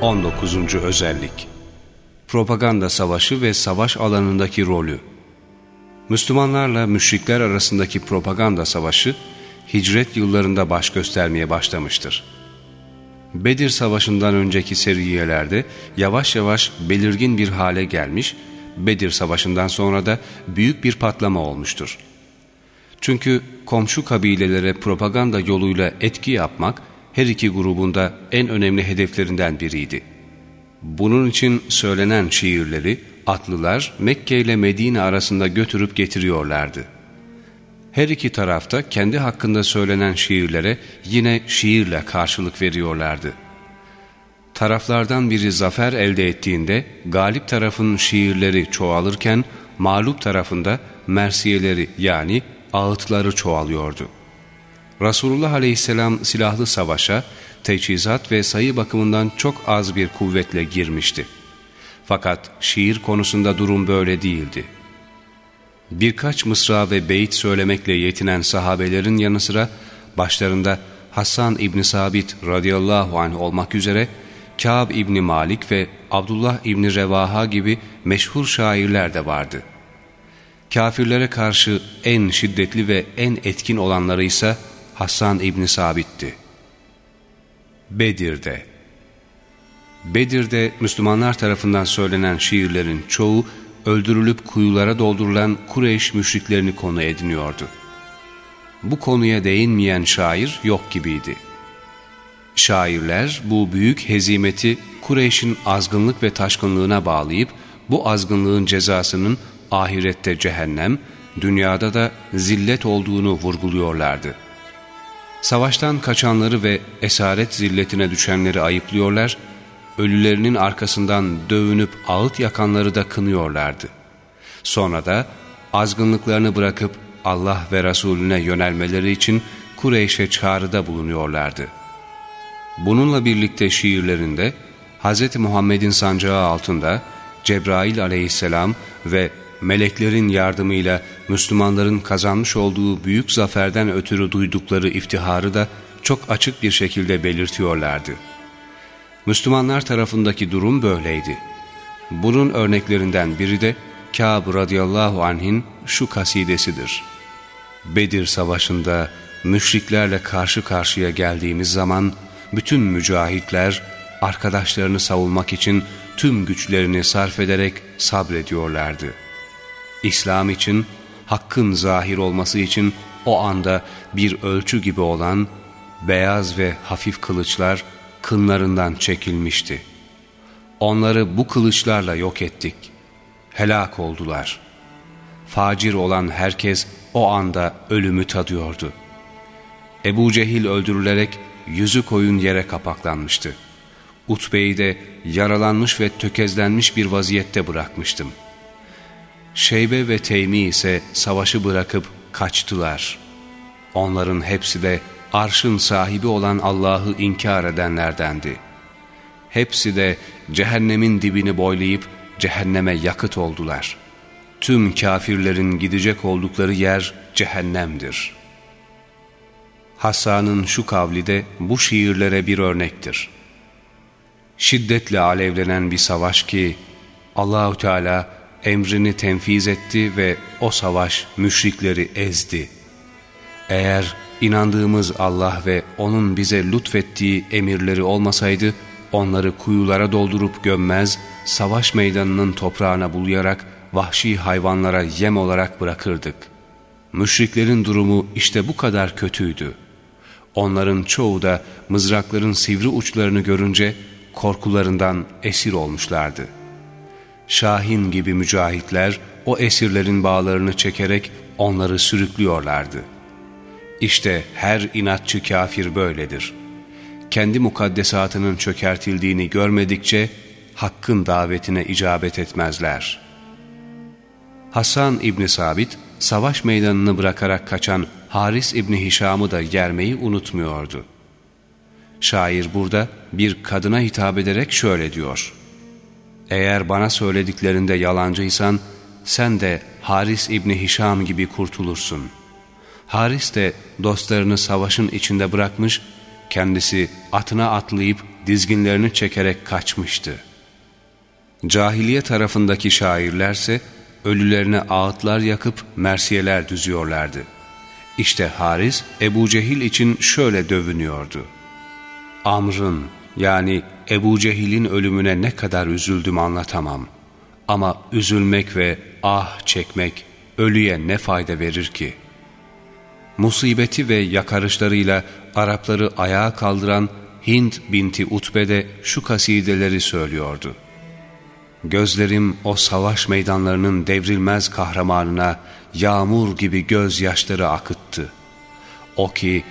19. Özellik Propaganda savaşı ve savaş alanındaki rolü Müslümanlarla müşrikler arasındaki propaganda savaşı hicret yıllarında baş göstermeye başlamıştır. Bedir Savaşı'ndan önceki seriyelerde yavaş yavaş belirgin bir hale gelmiş, Bedir Savaşı'ndan sonra da büyük bir patlama olmuştur. Çünkü komşu kabilelere propaganda yoluyla etki yapmak her iki grubunda en önemli hedeflerinden biriydi. Bunun için söylenen şiirleri atlılar Mekke ile Medine arasında götürüp getiriyorlardı. Her iki tarafta kendi hakkında söylenen şiirlere yine şiirle karşılık veriyorlardı. Taraflardan biri zafer elde ettiğinde galip tarafın şiirleri çoğalırken mağlup tarafında mersiyeleri yani ağıtları çoğalıyordu. Resulullah aleyhisselam silahlı savaşa teçhizat ve sayı bakımından çok az bir kuvvetle girmişti. Fakat şiir konusunda durum böyle değildi. Birkaç mısra ve beyit söylemekle yetinen sahabelerin yanı sıra başlarında Hasan İbni Sabit radıyallahu anh olmak üzere Kâb İbni Malik ve Abdullah İbni Revaha gibi meşhur şairler de vardı. Kafirlere karşı en şiddetli ve en etkin olanları ise Hasan İbni Sabit'ti. Bedir'de Bedir'de Müslümanlar tarafından söylenen şiirlerin çoğu öldürülüp kuyulara doldurulan Kureyş müşriklerini konu ediniyordu. Bu konuya değinmeyen şair yok gibiydi. Şairler bu büyük hezimeti Kureyş'in azgınlık ve taşkınlığına bağlayıp bu azgınlığın cezasının ahirette cehennem, dünyada da zillet olduğunu vurguluyorlardı. Savaştan kaçanları ve esaret zilletine düşenleri ayıplıyorlar, ölülerinin arkasından dövünüp ağıt yakanları da kınıyorlardı. Sonra da azgınlıklarını bırakıp Allah ve Resulüne yönelmeleri için Kureyş'e çağrıda bulunuyorlardı. Bununla birlikte şiirlerinde Hz. Muhammed'in sancağı altında Cebrail aleyhisselam ve meleklerin yardımıyla Müslümanların kazanmış olduğu büyük zaferden ötürü duydukları iftiharı da çok açık bir şekilde belirtiyorlardı. Müslümanlar tarafındaki durum böyleydi. Bunun örneklerinden biri de Kâb radıyallahu anh'in şu kasidesidir. Bedir savaşında müşriklerle karşı karşıya geldiğimiz zaman bütün mücahitler arkadaşlarını savunmak için tüm güçlerini sarf ederek sabrediyorlardı. İslam için, hakkın zahir olması için o anda bir ölçü gibi olan beyaz ve hafif kılıçlar kınlarından çekilmişti. Onları bu kılıçlarla yok ettik. Helak oldular. Facir olan herkes o anda ölümü tadıyordu. Ebu Cehil öldürülerek yüzü koyun yere kapaklanmıştı. Utbe'yi de yaralanmış ve tökezlenmiş bir vaziyette bırakmıştım. Şeybe ve Teymi ise savaşı bırakıp kaçtılar. Onların hepsi de arşın sahibi olan Allah'ı inkar edenlerdendi. Hepsi de cehennemin dibini boylayıp cehenneme yakıt oldular. Tüm kafirlerin gidecek oldukları yer cehennemdir. Hasan'ın şu kavli de bu şiirlere bir örnektir. Şiddetle alevlenen bir savaş ki Allahü Teala emrini tenfiz etti ve o savaş müşrikleri ezdi. Eğer inandığımız Allah ve O'nun bize lütfettiği emirleri olmasaydı, onları kuyulara doldurup gömmez, savaş meydanının toprağına bulayarak vahşi hayvanlara yem olarak bırakırdık. Müşriklerin durumu işte bu kadar kötüydü. Onların çoğu da mızrakların sivri uçlarını görünce korkularından esir olmuşlardı. Şahin gibi mücahitler o esirlerin bağlarını çekerek onları sürüklüyorlardı.'' İşte her inatçı kafir böyledir. Kendi mukaddesatının çökertildiğini görmedikçe hakkın davetine icabet etmezler. Hasan İbni Sabit, savaş meydanını bırakarak kaçan Haris İbni Hişam'ı da yermeyi unutmuyordu. Şair burada bir kadına hitap ederek şöyle diyor. Eğer bana söylediklerinde yalancıysan sen de Haris İbni Hişam gibi kurtulursun.'' Haris de dostlarını savaşın içinde bırakmış, kendisi atına atlayıp dizginlerini çekerek kaçmıştı. Cahiliye tarafındaki şairlerse ölülerine ağıtlar yakıp mersiyeler düzüyorlardı. İşte Haris Ebu Cehil için şöyle dövünüyordu. Amr'ın yani Ebu Cehil'in ölümüne ne kadar üzüldüm anlatamam. Ama üzülmek ve ah çekmek ölüye ne fayda verir ki? Musibeti ve yakarışlarıyla Arapları ayağa kaldıran Hind binti Utbe de şu kasideleri söylüyordu. Gözlerim o savaş meydanlarının devrilmez kahramanına yağmur gibi gözyaşları akıttı. O ki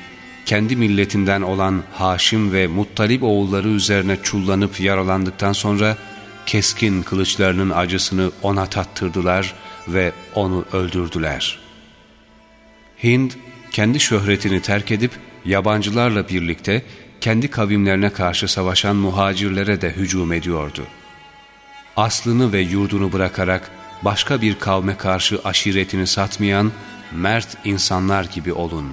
kendi milletinden olan Haşim ve Muttalip oğulları üzerine çullanıp yaralandıktan sonra keskin kılıçlarının acısını ona tattırdılar ve onu öldürdüler. Hind kendi şöhretini terk edip yabancılarla birlikte kendi kavimlerine karşı savaşan muhacirlere de hücum ediyordu. Aslını ve yurdunu bırakarak başka bir kavme karşı aşiretini satmayan mert insanlar gibi olun.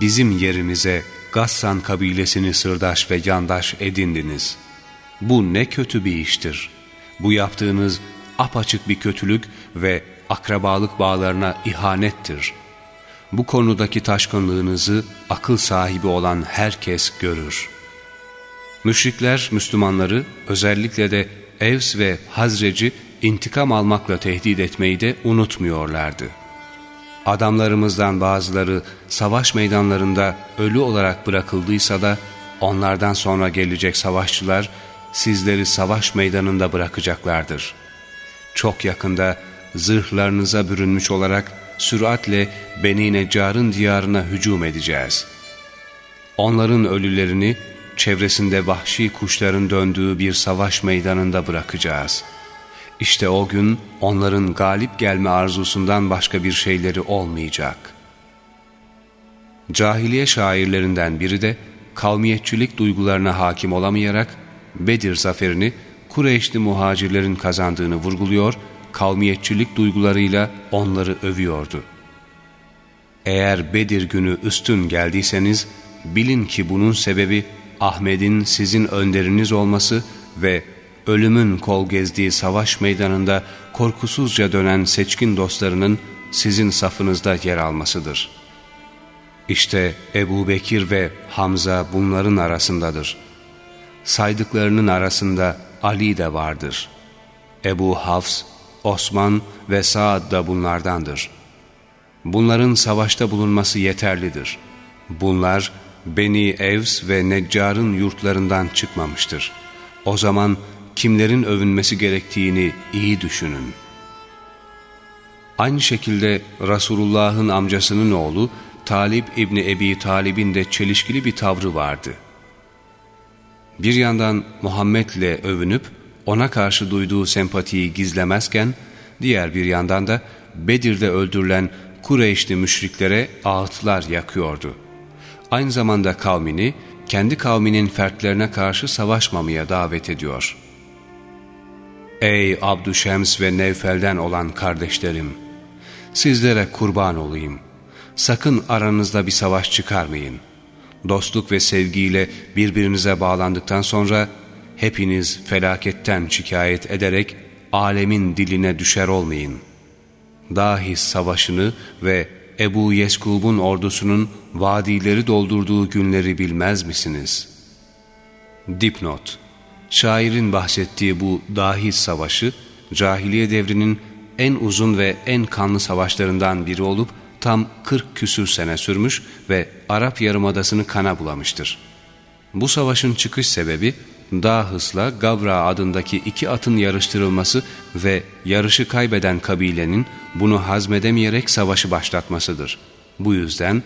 Bizim yerimize Gassan kabilesini sırdaş ve yandaş edindiniz. Bu ne kötü bir iştir. Bu yaptığınız apaçık bir kötülük ve akrabalık bağlarına ihanettir. Bu konudaki taşkınlığınızı akıl sahibi olan herkes görür. Müşrikler Müslümanları özellikle de Evs ve Hazreci intikam almakla tehdit etmeyi de unutmuyorlardı. Adamlarımızdan bazıları savaş meydanlarında ölü olarak bırakıldıysa da onlardan sonra gelecek savaşçılar sizleri savaş meydanında bırakacaklardır. Çok yakında zırhlarınıza bürünmüş olarak süratle Beni Neccar'ın diyarına hücum edeceğiz. Onların ölülerini çevresinde vahşi kuşların döndüğü bir savaş meydanında bırakacağız. İşte o gün onların galip gelme arzusundan başka bir şeyleri olmayacak. Cahiliye şairlerinden biri de kavmiyetçilik duygularına hakim olamayarak Bedir zaferini Kureyşli muhacirlerin kazandığını vurguluyor, kavmiyetçilik duygularıyla onları övüyordu. Eğer Bedir günü üstün geldiyseniz bilin ki bunun sebebi Ahmet'in sizin önderiniz olması ve ölümün kol gezdiği savaş meydanında korkusuzca dönen seçkin dostlarının sizin safınızda yer almasıdır. İşte Ebu Bekir ve Hamza bunların arasındadır. Saydıklarının arasında Ali de vardır. Ebu Hafs, Osman ve Saad da bunlardandır. Bunların savaşta bulunması yeterlidir. Bunlar Beni Evs ve Neccar'ın yurtlarından çıkmamıştır. O zaman kimlerin övünmesi gerektiğini iyi düşünün. Aynı şekilde Resulullah'ın amcasının oğlu Talip İbni Ebi Talib'in de çelişkili bir tavrı vardı. Bir yandan Muhammed'le övünüp ona karşı duyduğu sempatiyi gizlemezken, diğer bir yandan da Bedir'de öldürülen Kureyşli müşriklere ağıtlar yakıyordu. Aynı zamanda kavmini, kendi kavminin fertlerine karşı savaşmamaya davet ediyor. Ey Abdüşems ve Nevfel'den olan kardeşlerim! Sizlere kurban olayım. Sakın aranızda bir savaş çıkarmayın. Dostluk ve sevgiyle birbirinize bağlandıktan sonra hepiniz felaketten şikayet ederek alemin diline düşer olmayın. Dahi savaşını ve Ebu Yeskub'un ordusunun vadileri doldurduğu günleri bilmez misiniz? Dipnot Şairin bahsettiği bu dahi savaşı, cahiliye devrinin en uzun ve en kanlı savaşlarından biri olup tam 40 küsür sene sürmüş ve Arap Yarımadası'nı kana bulamıştır. Bu savaşın çıkış sebebi Dahıs'la Gavra adındaki iki atın yarıştırılması ve yarışı kaybeden kabilenin bunu hazmedemeyerek savaşı başlatmasıdır. Bu yüzden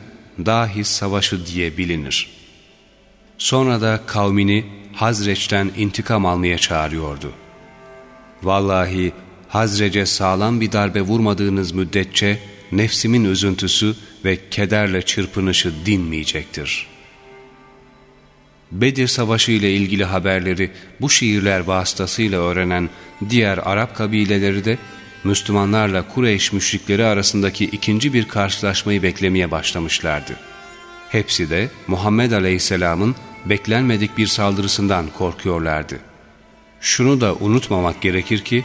Dahis Savaşı diye bilinir. Sonra da kavmini Hazreç'ten intikam almaya çağırıyordu. Vallahi Hazrece sağlam bir darbe vurmadığınız müddetçe nefsimin üzüntüsü ve kederle çırpınışı dinmeyecektir. Bedir Savaşı ile ilgili haberleri bu şiirler vasıtasıyla öğrenen diğer Arap kabileleri de Müslümanlarla Kureyş müşrikleri arasındaki ikinci bir karşılaşmayı beklemeye başlamışlardı. Hepsi de Muhammed Aleyhisselam'ın beklenmedik bir saldırısından korkuyorlardı. Şunu da unutmamak gerekir ki,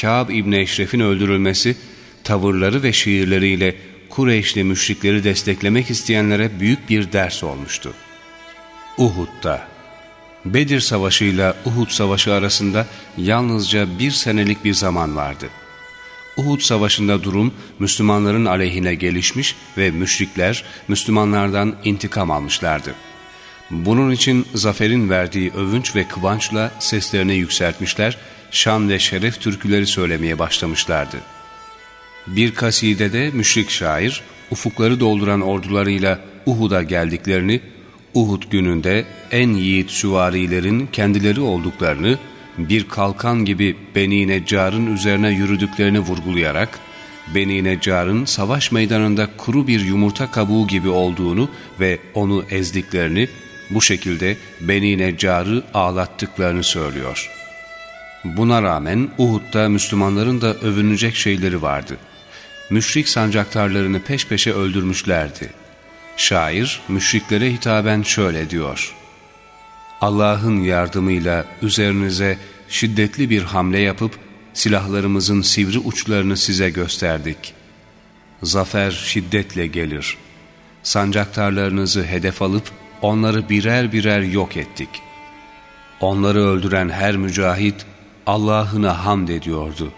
Kâb İbni Eşref'in öldürülmesi, tavırları ve şiirleriyle Kureyşli müşrikleri desteklemek isteyenlere büyük bir ders olmuştu. Uhud'da Bedir Savaşı ile Uhud Savaşı arasında yalnızca bir senelik bir zaman vardı. Uhud Savaşı'nda durum Müslümanların aleyhine gelişmiş ve müşrikler Müslümanlardan intikam almışlardı. Bunun için zaferin verdiği övünç ve kıvançla seslerini yükseltmişler, şan ve şeref türküleri söylemeye başlamışlardı. Bir kasidede müşrik şair, ufukları dolduran ordularıyla Uhud'a geldiklerini, Uhud gününde en yiğit süvarilerin kendileri olduklarını, bir kalkan gibi Beni Neccar'ın üzerine yürüdüklerini vurgulayarak, Beni Neccar'ın savaş meydanında kuru bir yumurta kabuğu gibi olduğunu ve onu ezdiklerini, bu şekilde Beni Neccar'ı ağlattıklarını söylüyor. Buna rağmen Uhud'da Müslümanların da övünecek şeyleri vardı. Müşrik sancaktarlarını peş peşe öldürmüşlerdi. Şair müşriklere hitaben şöyle diyor. Allah'ın yardımıyla üzerinize şiddetli bir hamle yapıp silahlarımızın sivri uçlarını size gösterdik. Zafer şiddetle gelir. Sancaktarlarınızı hedef alıp onları birer birer yok ettik. Onları öldüren her mücahit Allah'ına hamd ediyordu.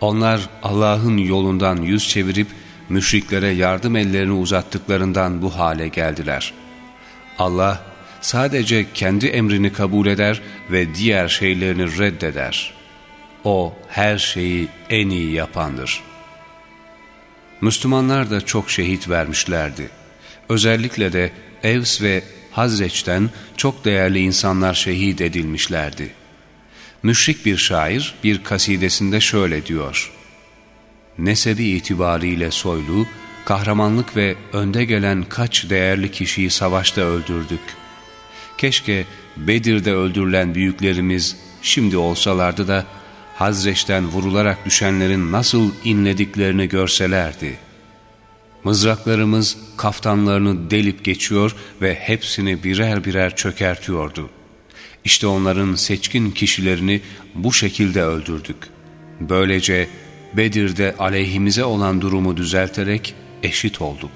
Onlar Allah'ın yolundan yüz çevirip müşriklere yardım ellerini uzattıklarından bu hale geldiler. Allah sadece kendi emrini kabul eder ve diğer şeylerini reddeder. O her şeyi en iyi yapandır. Müslümanlar da çok şehit vermişlerdi. Özellikle de Evs ve Hazreç'ten çok değerli insanlar şehit edilmişlerdi. Müşrik bir şair bir kasidesinde şöyle diyor. Nesebi itibariyle soylu, kahramanlık ve önde gelen kaç değerli kişiyi savaşta öldürdük. Keşke Bedir'de öldürülen büyüklerimiz şimdi olsalardı da Hazreç'ten vurularak düşenlerin nasıl inlediklerini görselerdi. Mızraklarımız kaftanlarını delip geçiyor ve hepsini birer birer çökertiyordu. İşte onların seçkin kişilerini bu şekilde öldürdük. Böylece Bedir'de aleyhimize olan durumu düzelterek eşit olduk.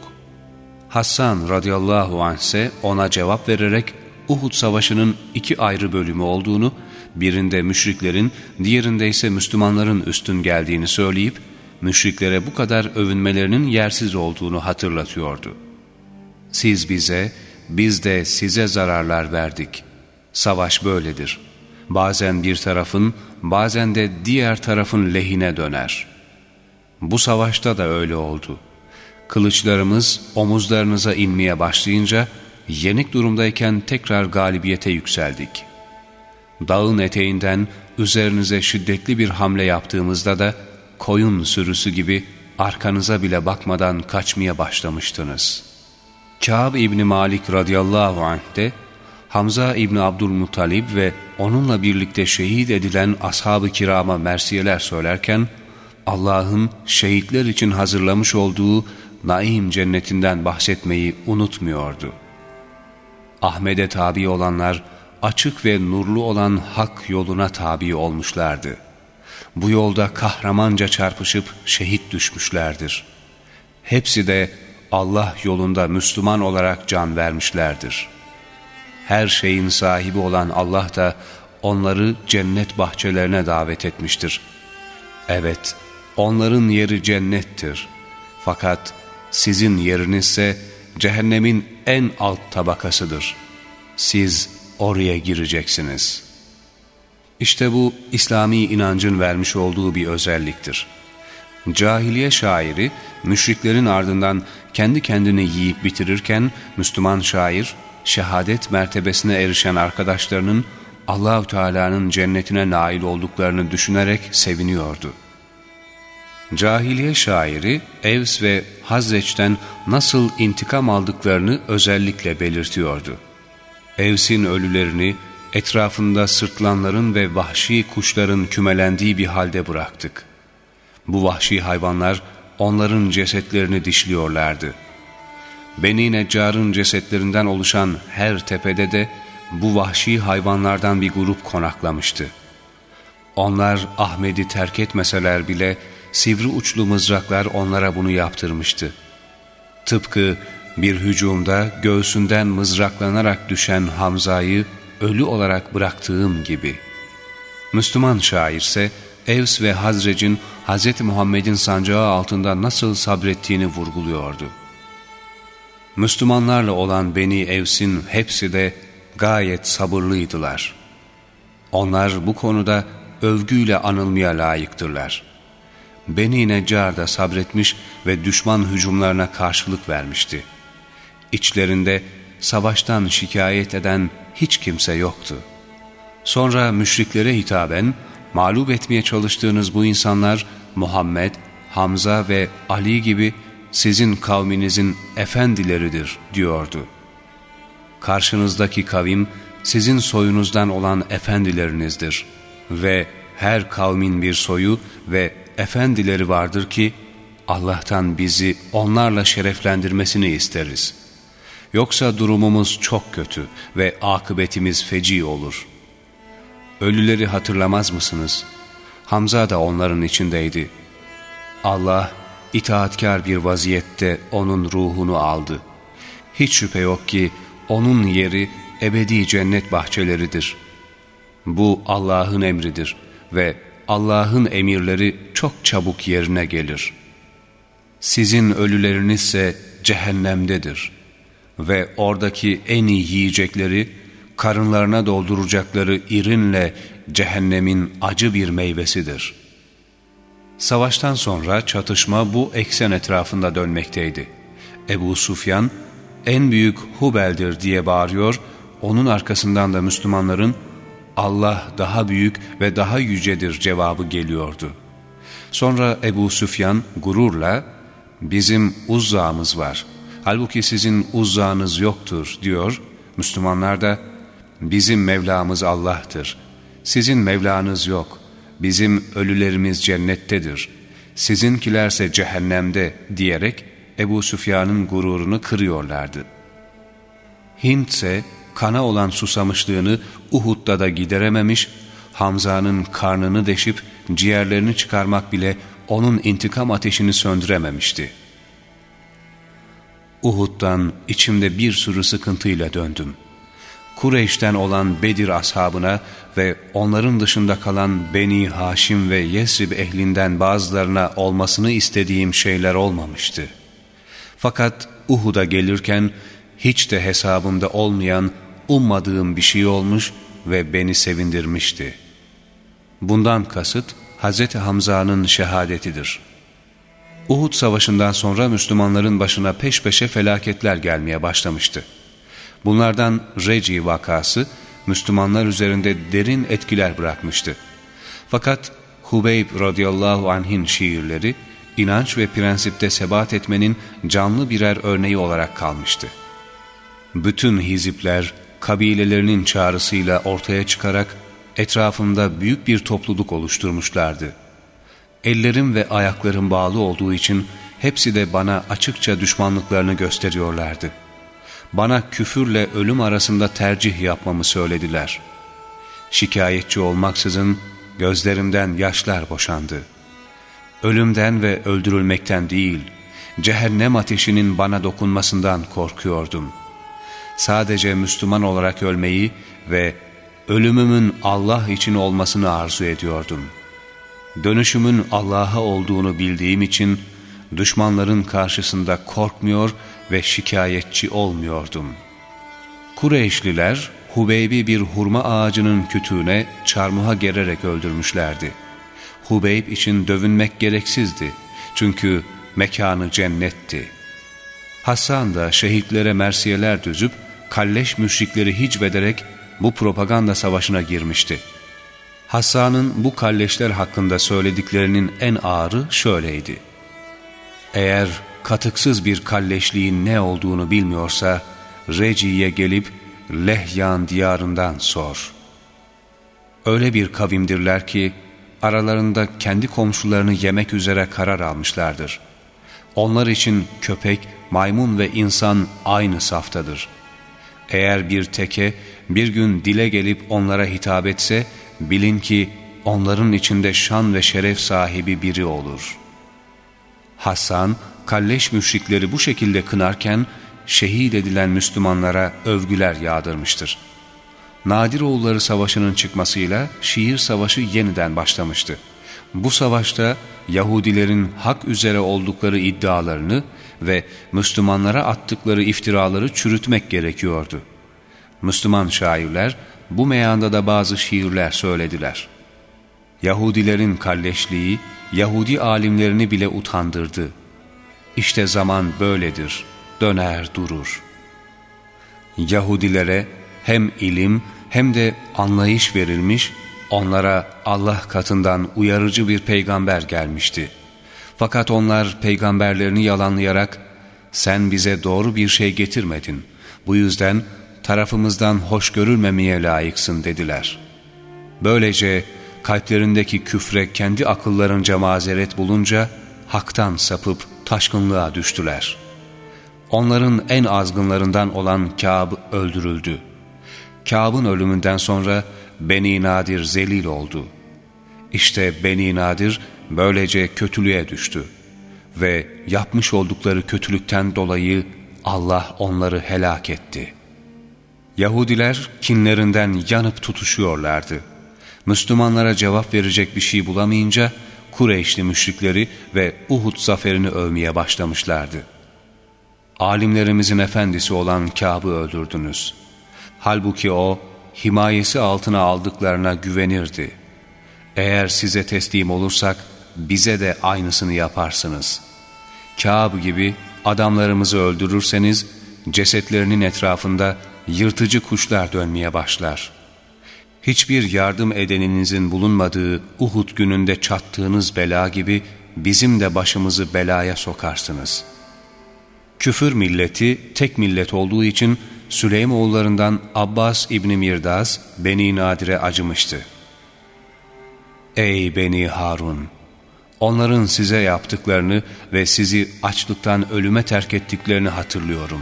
Hassan radıyallahu anh ise ona cevap vererek Uhud savaşının iki ayrı bölümü olduğunu, birinde müşriklerin, diğerinde ise Müslümanların üstün geldiğini söyleyip, müşriklere bu kadar övünmelerinin yersiz olduğunu hatırlatıyordu. Siz bize, biz de size zararlar verdik. Savaş böyledir. Bazen bir tarafın, bazen de diğer tarafın lehine döner. Bu savaşta da öyle oldu. Kılıçlarımız omuzlarınıza inmeye başlayınca, yenik durumdayken tekrar galibiyete yükseldik. Dağın eteğinden üzerinize şiddetli bir hamle yaptığımızda da, koyun sürüsü gibi arkanıza bile bakmadan kaçmaya başlamıştınız. Kâb İbni Malik radıyallahu anh de Hamza İbni Abdülmuttalib ve onunla birlikte şehit edilen ashab-ı kirama mersiyeler söylerken Allah'ın şehitler için hazırlamış olduğu naim cennetinden bahsetmeyi unutmuyordu. Ahmet'e tabi olanlar açık ve nurlu olan hak yoluna tabi olmuşlardı. Bu yolda kahramanca çarpışıp şehit düşmüşlerdir. Hepsi de Allah yolunda Müslüman olarak can vermişlerdir.'' her şeyin sahibi olan Allah da onları cennet bahçelerine davet etmiştir. Evet, onların yeri cennettir. Fakat sizin yerinizse cehennemin en alt tabakasıdır. Siz oraya gireceksiniz. İşte bu İslami inancın vermiş olduğu bir özelliktir. Cahiliye şairi müşriklerin ardından kendi kendini yiyip bitirirken Müslüman şair şehadet mertebesine erişen arkadaşlarının Allahü Teala'nın cennetine nail olduklarını düşünerek seviniyordu. Cahiliye şairi Evs ve Hazreç'ten nasıl intikam aldıklarını özellikle belirtiyordu. Evs'in ölülerini etrafında sırtlanların ve vahşi kuşların kümelendiği bir halde bıraktık. Bu vahşi hayvanlar onların cesetlerini dişliyorlardı. Beni Neccar'ın cesetlerinden oluşan her tepede de bu vahşi hayvanlardan bir grup konaklamıştı. Onlar Ahmet'i terk etmeseler bile sivri uçlu mızraklar onlara bunu yaptırmıştı. Tıpkı bir hücumda göğsünden mızraklanarak düşen Hamza'yı ölü olarak bıraktığım gibi. Müslüman şair ise Evs ve Hazrec'in Hz. Muhammed'in sancağı altında nasıl sabrettiğini vurguluyordu. Müslümanlarla olan Beni Evs'in hepsi de gayet sabırlıydılar. Onlar bu konuda övgüyle anılmaya layıktırlar. Beni Neccar da sabretmiş ve düşman hücumlarına karşılık vermişti. İçlerinde savaştan şikayet eden hiç kimse yoktu. Sonra müşriklere hitaben, mağlup etmeye çalıştığınız bu insanlar Muhammed, Hamza ve Ali gibi sizin kavminizin efendileridir diyordu. Karşınızdaki kavim sizin soyunuzdan olan efendilerinizdir ve her kavmin bir soyu ve efendileri vardır ki Allah'tan bizi onlarla şereflendirmesini isteriz. Yoksa durumumuz çok kötü ve akıbetimiz feci olur. Ölüleri hatırlamaz mısınız? Hamza da onların içindeydi. Allah itaatkar bir vaziyette onun ruhunu aldı. Hiç şüphe yok ki onun yeri ebedi cennet bahçeleridir. Bu Allah'ın emridir ve Allah'ın emirleri çok çabuk yerine gelir. Sizin ölülerinizse cehennemdedir ve oradaki en iyi yiyecekleri karınlarına dolduracakları irinle cehennemin acı bir meyvesidir. Savaştan sonra çatışma bu eksen etrafında dönmekteydi. Ebu Sufyan, en büyük Hubel'dir diye bağırıyor, onun arkasından da Müslümanların Allah daha büyük ve daha yücedir cevabı geliyordu. Sonra Ebu Süfyan gururla bizim uzzağımız var. Halbuki sizin uzzağınız yoktur diyor. Müslümanlar da bizim Mevlamız Allah'tır. Sizin Mevlanız yok. Bizim ölülerimiz cennettedir. Sizinkilerse cehennemde diyerek Ebu Süfyan'ın gururunu kırıyorlardı. Hint ise kana olan susamışlığını Uhud'da da giderememiş, Hamza'nın karnını deşip ciğerlerini çıkarmak bile onun intikam ateşini söndürememişti. Uhud'dan içimde bir sürü sıkıntıyla döndüm. Kureyş'ten olan Bedir ashabına ve onların dışında kalan Beni Haşim ve Yesrib ehlinden bazılarına olmasını istediğim şeyler olmamıştı. Fakat Uhud'a gelirken hiç de hesabımda olmayan, ummadığım bir şey olmuş ve beni sevindirmişti. Bundan kasıt Hz. Hamza'nın şehadetidir. Uhud savaşından sonra Müslümanların başına peş peşe felaketler gelmeye başlamıştı. Bunlardan Reci vakası Müslümanlar üzerinde derin etkiler bırakmıştı. Fakat Hubeyb radıyallahu anh'in şiirleri inanç ve prensipte sebat etmenin canlı birer örneği olarak kalmıştı. Bütün hizipler kabilelerinin çağrısıyla ortaya çıkarak etrafında büyük bir topluluk oluşturmuşlardı. Ellerim ve ayaklarım bağlı olduğu için hepsi de bana açıkça düşmanlıklarını gösteriyorlardı. Bana küfürle ölüm arasında tercih yapmamı söylediler. Şikayetçi olmaksızın gözlerimden yaşlar boşandı. Ölümden ve öldürülmekten değil, cehennem ateşinin bana dokunmasından korkuyordum.'' sadece Müslüman olarak ölmeyi ve ölümümün Allah için olmasını arzu ediyordum. Dönüşümün Allah'a olduğunu bildiğim için düşmanların karşısında korkmuyor ve şikayetçi olmuyordum. Kureyşliler Hubeyb'i bir hurma ağacının kütüğüne çarmıha gererek öldürmüşlerdi. Hubeyb için dövünmek gereksizdi çünkü mekanı cennetti. Hasan da şehitlere mersiyeler düzüp kalleş müşrikleri hicvederek bu propaganda savaşına girmişti. Hassan'ın bu kalleşler hakkında söylediklerinin en ağırı şöyleydi. Eğer katıksız bir kalleşliğin ne olduğunu bilmiyorsa, Reci'ye gelip Lehyan diyarından sor. Öyle bir kavimdirler ki, aralarında kendi komşularını yemek üzere karar almışlardır. Onlar için köpek, maymun ve insan aynı saftadır. Eğer bir teke bir gün dile gelip onlara hitap etse, bilin ki onların içinde şan ve şeref sahibi biri olur. Hasan, kalleş müşrikleri bu şekilde kınarken, şehit edilen Müslümanlara övgüler yağdırmıştır. Nadiroğulları Savaşı'nın çıkmasıyla şiir savaşı yeniden başlamıştı. Bu savaşta Yahudilerin hak üzere oldukları iddialarını ve Müslümanlara attıkları iftiraları çürütmek gerekiyordu. Müslüman şairler bu meyanda da bazı şiirler söylediler. Yahudilerin kalleşliği Yahudi alimlerini bile utandırdı. İşte zaman böyledir, döner durur. Yahudilere hem ilim hem de anlayış verilmiş, onlara Allah katından uyarıcı bir peygamber gelmişti. Fakat onlar peygamberlerini yalanlayarak, sen bize doğru bir şey getirmedin, bu yüzden tarafımızdan hoş görülmemeye layıksın dediler. Böylece kalplerindeki küfre kendi akıllarınca mazeret bulunca, haktan sapıp taşkınlığa düştüler. Onların en azgınlarından olan Kâb öldürüldü. Kâb'ın ölümünden sonra Beni Nadir zelil oldu. İşte Beni Nadir böylece kötülüğe düştü. Ve yapmış oldukları kötülükten dolayı Allah onları helak etti. Yahudiler kinlerinden yanıp tutuşuyorlardı. Müslümanlara cevap verecek bir şey bulamayınca Kureyşli müşrikleri ve Uhud zaferini övmeye başlamışlardı. Alimlerimizin efendisi olan Kâb'ı öldürdünüz. Halbuki o, himayesi altına aldıklarına güvenirdi. Eğer size teslim olursak, bize de aynısını yaparsınız. Kâb gibi adamlarımızı öldürürseniz, cesetlerinin etrafında yırtıcı kuşlar dönmeye başlar. Hiçbir yardım edeninizin bulunmadığı Uhud gününde çattığınız bela gibi bizim de başımızı belaya sokarsınız. Küfür milleti tek millet olduğu için Süleymoğullarından Abbas İbni Mirdaz Beni Nadir'e acımıştı. Ey Beni Harun! Onların size yaptıklarını ve sizi açlıktan ölüme terk ettiklerini hatırlıyorum.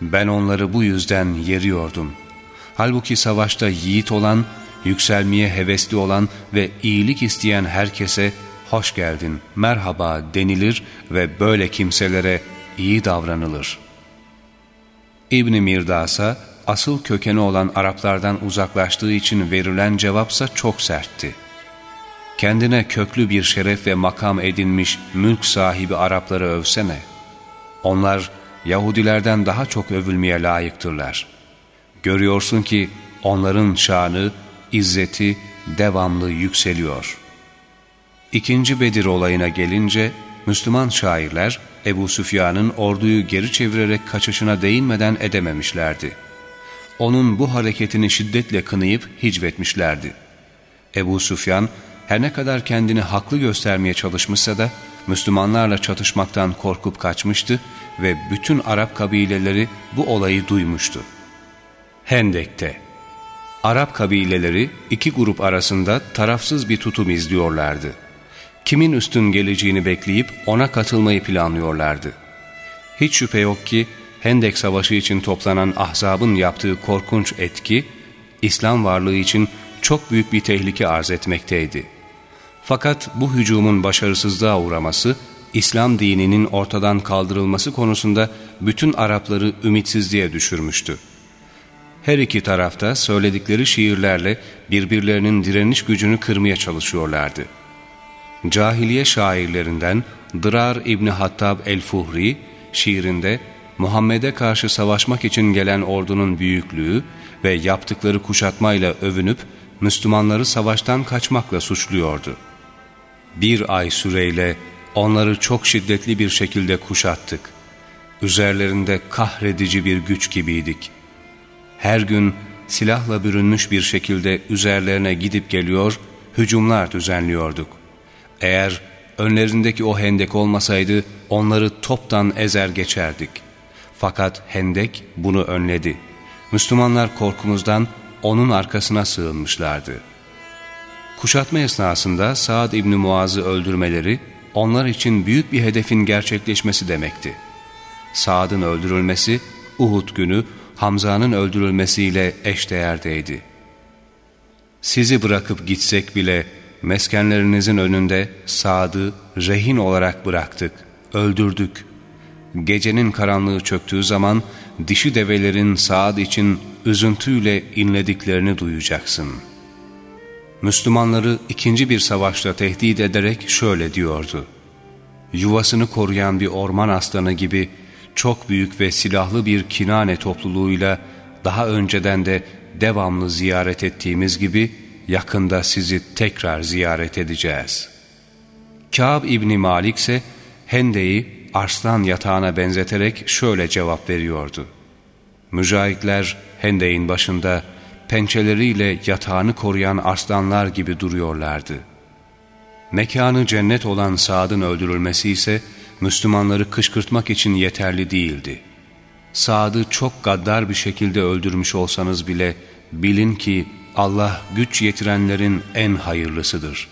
Ben onları bu yüzden yeriyordum. Halbuki savaşta yiğit olan, yükselmeye hevesli olan ve iyilik isteyen herkese hoş geldin, merhaba denilir ve böyle kimselere iyi davranılır.'' İbn Mirdas'a asıl kökeni olan Araplardan uzaklaştığı için verilen cevapsa çok sertti. Kendine köklü bir şeref ve makam edinmiş mülk sahibi Arapları övsene. Onlar Yahudilerden daha çok övülmeye layıktırlar. Görüyorsun ki onların şanı, izzeti devamlı yükseliyor. İkinci Bedir olayına gelince Müslüman şairler Ebu Süfyan'ın orduyu geri çevirerek kaçışına değinmeden edememişlerdi. Onun bu hareketini şiddetle kınayıp hicvetmişlerdi. Ebu Süfyan her ne kadar kendini haklı göstermeye çalışmışsa da Müslümanlarla çatışmaktan korkup kaçmıştı ve bütün Arap kabileleri bu olayı duymuştu. Hendek'te Arap kabileleri iki grup arasında tarafsız bir tutum izliyorlardı kimin üstün geleceğini bekleyip ona katılmayı planlıyorlardı. Hiç şüphe yok ki Hendek Savaşı için toplanan ahzabın yaptığı korkunç etki, İslam varlığı için çok büyük bir tehlike arz etmekteydi. Fakat bu hücumun başarısızlığa uğraması, İslam dininin ortadan kaldırılması konusunda bütün Arapları ümitsizliğe düşürmüştü. Her iki tarafta söyledikleri şiirlerle birbirlerinin direniş gücünü kırmaya çalışıyorlardı cahiliye şairlerinden Dırar İbni Hattab el-Fuhri şiirinde Muhammed'e karşı savaşmak için gelen ordunun büyüklüğü ve yaptıkları kuşatmayla övünüp Müslümanları savaştan kaçmakla suçluyordu. Bir ay süreyle onları çok şiddetli bir şekilde kuşattık. Üzerlerinde kahredici bir güç gibiydik. Her gün silahla bürünmüş bir şekilde üzerlerine gidip geliyor, hücumlar düzenliyorduk.'' Eğer önlerindeki o hendek olmasaydı onları toptan ezer geçerdik. Fakat hendek bunu önledi. Müslümanlar korkumuzdan onun arkasına sığınmışlardı. Kuşatma esnasında Saad İbni Muaz'ı öldürmeleri onlar için büyük bir hedefin gerçekleşmesi demekti. Saad'ın öldürülmesi Uhud günü Hamza'nın öldürülmesiyle eşdeğerdeydi. Sizi bırakıp gitsek bile meskenlerinizin önünde Saad'ı rehin olarak bıraktık, öldürdük. Gecenin karanlığı çöktüğü zaman dişi develerin Saad için üzüntüyle inlediklerini duyacaksın. Müslümanları ikinci bir savaşta tehdit ederek şöyle diyordu. Yuvasını koruyan bir orman aslanı gibi çok büyük ve silahlı bir kinane topluluğuyla daha önceden de devamlı ziyaret ettiğimiz gibi yakında sizi tekrar ziyaret edeceğiz. Kâb İbni Malik ise Hende'yi arslan yatağına benzeterek şöyle cevap veriyordu. Mücahitler Hende'in başında pençeleriyle yatağını koruyan arslanlar gibi duruyorlardı. Mekanı cennet olan Saad'ın öldürülmesi ise Müslümanları kışkırtmak için yeterli değildi. Saad'ı çok gaddar bir şekilde öldürmüş olsanız bile bilin ki Allah güç yetirenlerin en hayırlısıdır.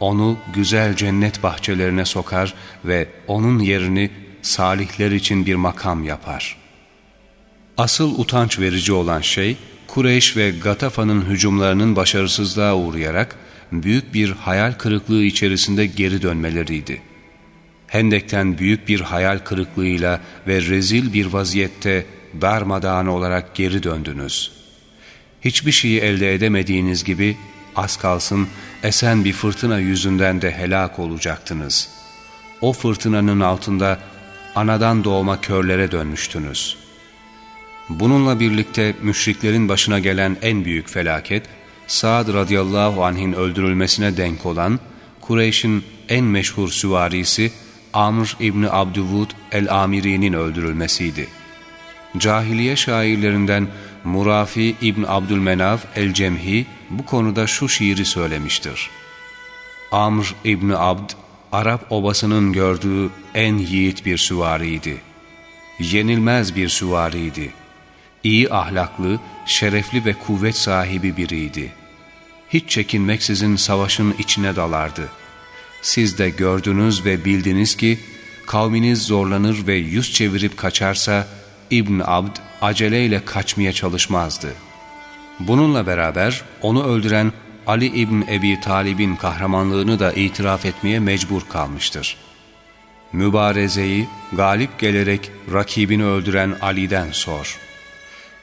Onu güzel cennet bahçelerine sokar ve onun yerini salihler için bir makam yapar. Asıl utanç verici olan şey, Kureyş ve Gatafa'nın hücumlarının başarısızlığa uğrayarak büyük bir hayal kırıklığı içerisinde geri dönmeleriydi. Hendek'ten büyük bir hayal kırıklığıyla ve rezil bir vaziyette darmadağın olarak geri döndünüz. Hiçbir şeyi elde edemediğiniz gibi az kalsın esen bir fırtına yüzünden de helak olacaktınız. O fırtınanın altında anadan doğma körlere dönmüştünüz. Bununla birlikte müşriklerin başına gelen en büyük felaket, Sa'd radıyallahu anh'in öldürülmesine denk olan Kureyş'in en meşhur süvarisi Amr İbni Abdüvud el-Amiri'nin öldürülmesiydi. Cahiliye şairlerinden Murafi İbn Abdülmenav el-Cemhi bu konuda şu şiiri söylemiştir. Amr İbni Abd, Arap obasının gördüğü en yiğit bir süvariydi. Yenilmez bir süvariydi. İyi ahlaklı, şerefli ve kuvvet sahibi biriydi. Hiç çekinmeksizin savaşın içine dalardı. Siz de gördünüz ve bildiniz ki, kavminiz zorlanır ve yüz çevirip kaçarsa, İbn Abd aceleyle kaçmaya çalışmazdı. Bununla beraber onu öldüren Ali İbn Ebi Talib'in kahramanlığını da itiraf etmeye mecbur kalmıştır. Mübarezeyi galip gelerek rakibini öldüren Ali'den sor.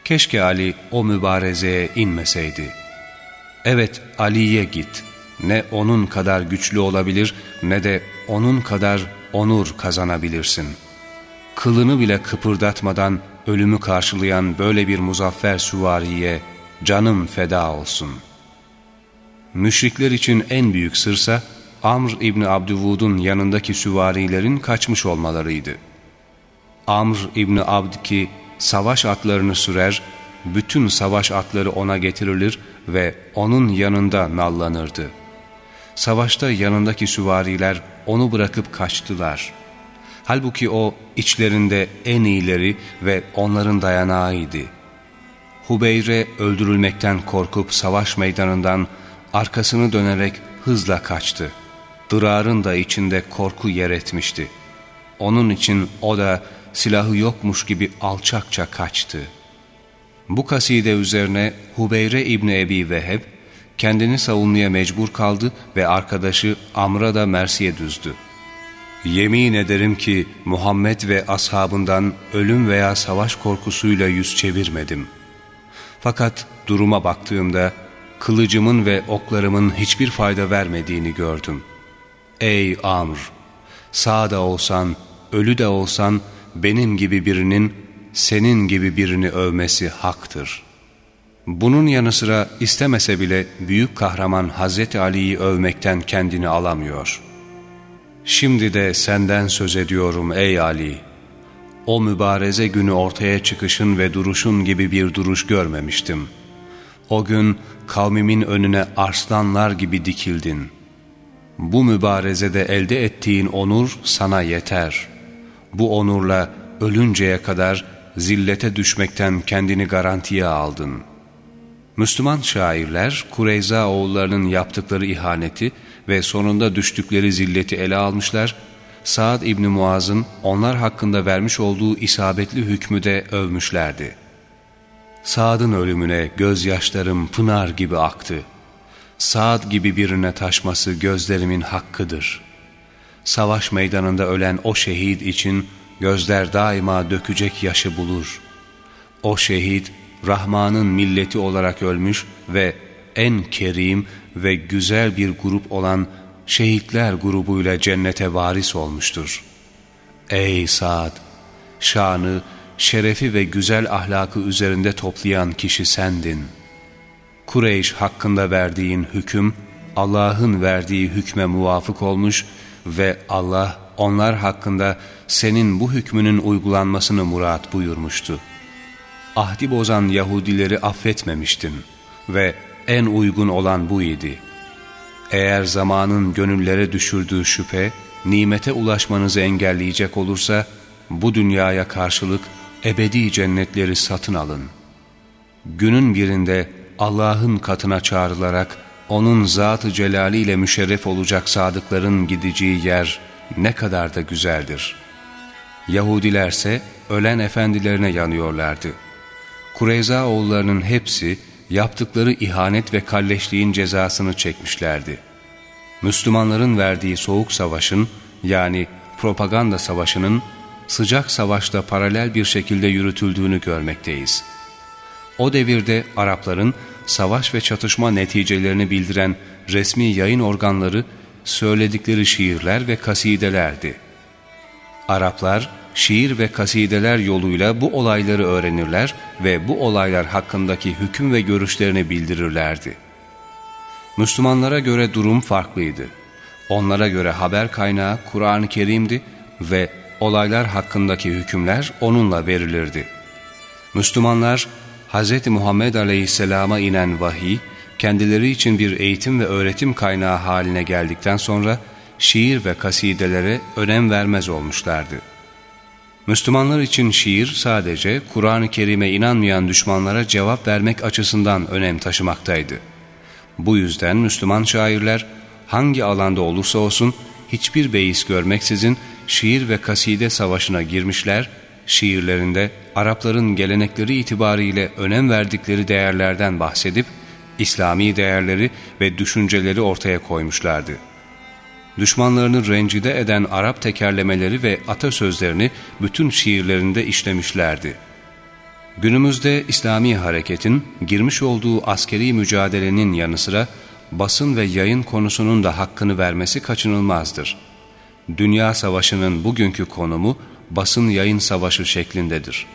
Keşke Ali o mübarezeye inmeseydi. Evet Ali'ye git. Ne onun kadar güçlü olabilir ne de onun kadar onur kazanabilirsin. Kılını bile kıpırdatmadan ölümü karşılayan böyle bir muzaffer süvariye canım feda olsun. Müşrikler için en büyük sırsa Amr İbni Abdüvud'un yanındaki süvarilerin kaçmış olmalarıydı. Amr İbni Abd ki savaş atlarını sürer, bütün savaş atları ona getirilir ve onun yanında nallanırdı. Savaşta yanındaki süvariler onu bırakıp kaçtılar. Halbuki o içlerinde en iyileri ve onların dayanağıydı. Hubeyre öldürülmekten korkup savaş meydanından arkasını dönerek hızla kaçtı. Dırarın da içinde korku yer etmişti. Onun için o da silahı yokmuş gibi alçakça kaçtı. Bu kaside üzerine Hubeyre İbni Ebi Veheb kendini savunmaya mecbur kaldı ve arkadaşı Amr'a da Mersi'ye düzdü. Yemin ederim ki Muhammed ve ashabından ölüm veya savaş korkusuyla yüz çevirmedim. Fakat duruma baktığımda kılıcımın ve oklarımın hiçbir fayda vermediğini gördüm. Ey Amr! Sağ da olsan, ölü de olsan benim gibi birinin senin gibi birini övmesi haktır. Bunun yanı sıra istemese bile büyük kahraman Hazreti Ali'yi övmekten kendini alamıyor. Şimdi de senden söz ediyorum ey Ali. O mübareze günü ortaya çıkışın ve duruşun gibi bir duruş görmemiştim. O gün kavmimin önüne arslanlar gibi dikildin. Bu mübarezede elde ettiğin onur sana yeter. Bu onurla ölünceye kadar zillete düşmekten kendini garantiye aldın. Müslüman şairler Kureyza oğullarının yaptıkları ihaneti ve sonunda düştükleri zilleti ele almışlar, Sa'd İbni Muaz'ın onlar hakkında vermiş olduğu isabetli hükmü de övmüşlerdi. Sa'd'ın ölümüne gözyaşlarım pınar gibi aktı. Sa'd gibi birine taşması gözlerimin hakkıdır. Savaş meydanında ölen o şehit için gözler daima dökecek yaşı bulur. O şehit Rahman'ın milleti olarak ölmüş ve en kerim ve güzel bir grup olan şehitler grubuyla cennete varis olmuştur. Ey Sa'd! Şanı, şerefi ve güzel ahlakı üzerinde toplayan kişi sendin. Kureyş hakkında verdiğin hüküm, Allah'ın verdiği hükme muvafık olmuş ve Allah onlar hakkında senin bu hükmünün uygulanmasını murat buyurmuştu. Ahdi bozan Yahudileri affetmemiştin ve en uygun olan bu idi. Eğer zamanın gönüllere düşürdüğü şüphe, nimete ulaşmanızı engelleyecek olursa, bu dünyaya karşılık ebedi cennetleri satın alın. Günün birinde Allah'ın katına çağrılarak, O'nun zat-ı celaliyle müşerref olacak sadıkların gideceği yer ne kadar da güzeldir. Yahudilerse ölen efendilerine yanıyorlardı. Kureyza oğullarının hepsi, yaptıkları ihanet ve kalleşliğin cezasını çekmişlerdi. Müslümanların verdiği soğuk savaşın yani propaganda savaşının sıcak savaşta paralel bir şekilde yürütüldüğünü görmekteyiz. O devirde Arapların savaş ve çatışma neticelerini bildiren resmi yayın organları söyledikleri şiirler ve kasidelerdi. Araplar şiir ve kasideler yoluyla bu olayları öğrenirler ve bu olaylar hakkındaki hüküm ve görüşlerini bildirirlerdi. Müslümanlara göre durum farklıydı. Onlara göre haber kaynağı Kur'an-ı Kerim'di ve olaylar hakkındaki hükümler onunla verilirdi. Müslümanlar Hz. Muhammed Aleyhisselam'a inen vahiy, kendileri için bir eğitim ve öğretim kaynağı haline geldikten sonra şiir ve kasidelere önem vermez olmuşlardı. Müslümanlar için şiir sadece Kur'an-ı Kerim'e inanmayan düşmanlara cevap vermek açısından önem taşımaktaydı. Bu yüzden Müslüman şairler hangi alanda olursa olsun hiçbir beis görmeksizin şiir ve kaside savaşına girmişler, şiirlerinde Arapların gelenekleri itibariyle önem verdikleri değerlerden bahsedip İslami değerleri ve düşünceleri ortaya koymuşlardı düşmanlarını rencide eden Arap tekerlemeleri ve atasözlerini bütün şiirlerinde işlemişlerdi. Günümüzde İslami hareketin girmiş olduğu askeri mücadelenin yanı sıra basın ve yayın konusunun da hakkını vermesi kaçınılmazdır. Dünya savaşının bugünkü konumu basın yayın savaşı şeklindedir.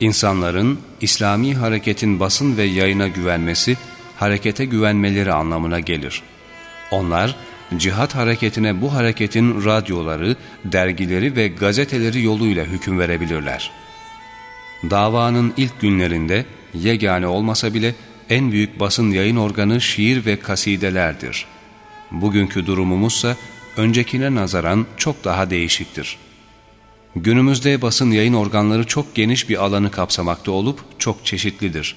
İnsanların İslami hareketin basın ve yayına güvenmesi, harekete güvenmeleri anlamına gelir. Onlar, cihat hareketine bu hareketin radyoları, dergileri ve gazeteleri yoluyla hüküm verebilirler. Davanın ilk günlerinde yegane olmasa bile en büyük basın yayın organı şiir ve kasidelerdir. Bugünkü durumumuzsa öncekine nazaran çok daha değişiktir. Günümüzde basın yayın organları çok geniş bir alanı kapsamakta olup çok çeşitlidir.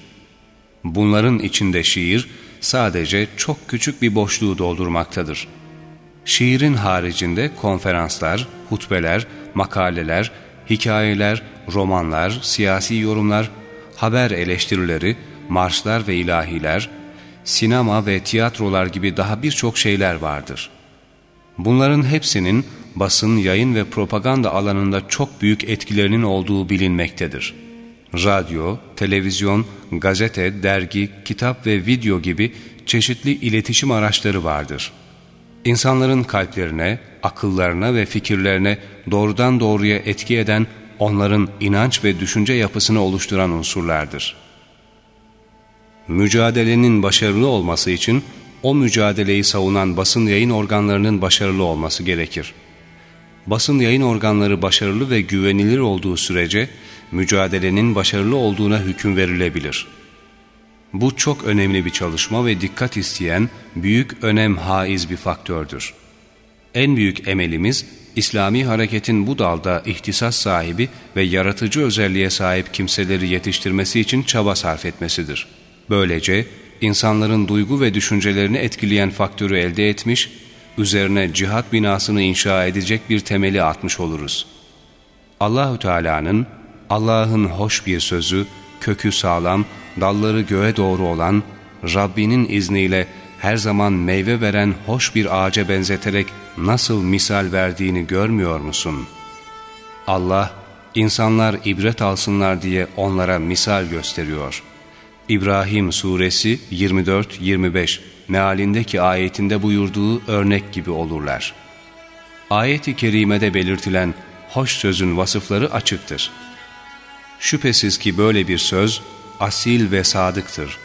Bunların içinde şiir sadece çok küçük bir boşluğu doldurmaktadır.'' Şiirin haricinde konferanslar, hutbeler, makaleler, hikayeler, romanlar, siyasi yorumlar, haber eleştirileri, marşlar ve ilahiler, sinema ve tiyatrolar gibi daha birçok şeyler vardır. Bunların hepsinin basın, yayın ve propaganda alanında çok büyük etkilerinin olduğu bilinmektedir. Radyo, televizyon, gazete, dergi, kitap ve video gibi çeşitli iletişim araçları vardır.'' İnsanların kalplerine, akıllarına ve fikirlerine doğrudan doğruya etki eden onların inanç ve düşünce yapısını oluşturan unsurlardır. Mücadelenin başarılı olması için o mücadeleyi savunan basın yayın organlarının başarılı olması gerekir. Basın yayın organları başarılı ve güvenilir olduğu sürece mücadelenin başarılı olduğuna hüküm verilebilir.'' Bu çok önemli bir çalışma ve dikkat isteyen büyük önem haiz bir faktördür. En büyük emelimiz İslami hareketin bu dalda ihtisas sahibi ve yaratıcı özelliğe sahip kimseleri yetiştirmesi için çaba sarf etmesidir.'' Böylece insanların duygu ve düşüncelerini etkileyen faktörü elde etmiş, üzerine cihat binasını inşa edecek bir temeli atmış oluruz. Allahü Teala'nın Allah'ın hoş bir sözü, kökü sağlam, dalları göğe doğru olan, Rabbinin izniyle her zaman meyve veren hoş bir ağaca benzeterek nasıl misal verdiğini görmüyor musun? Allah, insanlar ibret alsınlar diye onlara misal gösteriyor. İbrahim Suresi 24-25 mealindeki ayetinde buyurduğu örnek gibi olurlar. Ayet-i kerimede belirtilen hoş sözün vasıfları açıktır. Şüphesiz ki böyle bir söz asil ve sadıktır.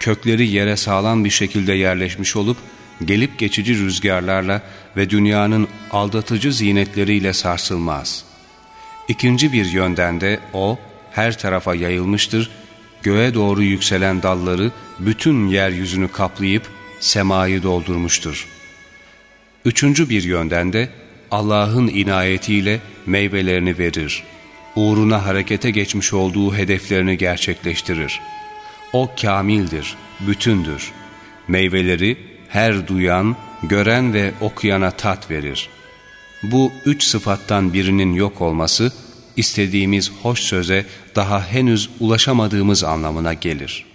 Kökleri yere sağlam bir şekilde yerleşmiş olup gelip geçici rüzgarlarla ve dünyanın aldatıcı zinetleriyle sarsılmaz. İkinci bir yönden de o her tarafa yayılmıştır, göğe doğru yükselen dalları bütün yeryüzünü kaplayıp semayı doldurmuştur. Üçüncü bir yönden de Allah'ın inayetiyle meyvelerini verir. Uğruna harekete geçmiş olduğu hedeflerini gerçekleştirir. O kamildir, bütündür. Meyveleri her duyan, gören ve okuyana tat verir. Bu üç sıfattan birinin yok olması, istediğimiz hoş söze daha henüz ulaşamadığımız anlamına gelir.''